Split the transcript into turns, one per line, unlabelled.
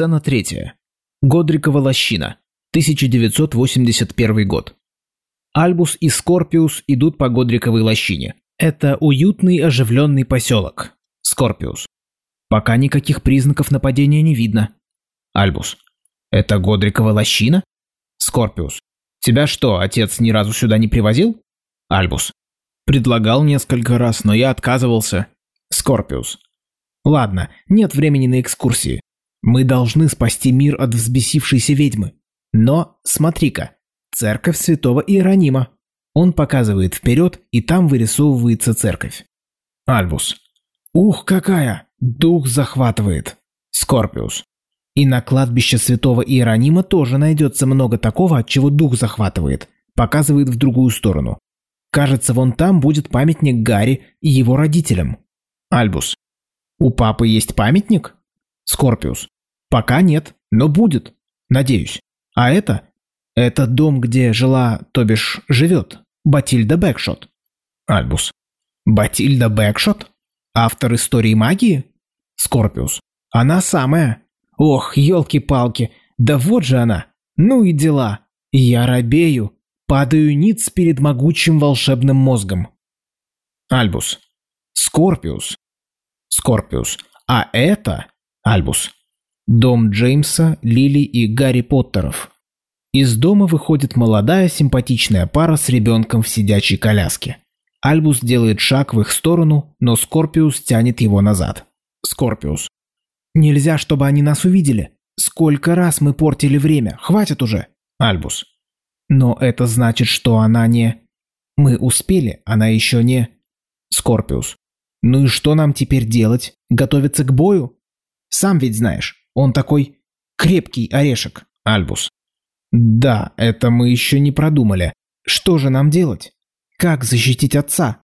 Сцена третья. Годрикова лощина. 1981 год. Альбус и Скорпиус идут по Годриковой лощине. Это уютный оживленный поселок. Скорпиус. Пока никаких признаков нападения не видно. Альбус. Это Годрикова лощина? Скорпиус. Тебя что, отец ни разу сюда не привозил? Альбус. Предлагал несколько раз, но я отказывался. Скорпиус. Ладно, нет времени на экскурсии. Мы должны спасти мир от взбесившейся ведьмы. Но смотри-ка, церковь святого Иеронима. Он показывает вперед, и там вырисовывается церковь. Альбус. Ух, какая! Дух захватывает. Скорпиус. И на кладбище святого Иеронима тоже найдется много такого, от чего дух захватывает. Показывает в другую сторону. Кажется, вон там будет памятник Гарри и его родителям. Альбус. У папы есть памятник? Скорпиус. Пока нет, но будет. Надеюсь. А это? Это дом, где жила, то бишь живет, Батильда Бэкшот. Альбус. Батильда Бэкшот? Автор истории магии? Скорпиус. Она самая. Ох, елки-палки, да вот же она. Ну и дела. Я робею, падаю ниц перед могучим волшебным мозгом. Альбус. Скорпиус. Скорпиус. А это Альбус. Дом Джеймса, Лили и Гарри Поттеров. Из дома выходит молодая симпатичная пара с ребенком в сидячей коляске. Альбус делает шаг в их сторону, но Скорпиус тянет его назад. Скорпиус. «Нельзя, чтобы они нас увидели. Сколько раз мы портили время. Хватит уже!» Альбус. «Но это значит, что она не...» «Мы успели, она еще не...» Скорпиус. «Ну и что нам теперь делать? Готовиться к бою?» Сам ведь знаешь, он такой крепкий орешек, Альбус. Да, это мы еще не продумали. Что же нам делать? Как защитить отца?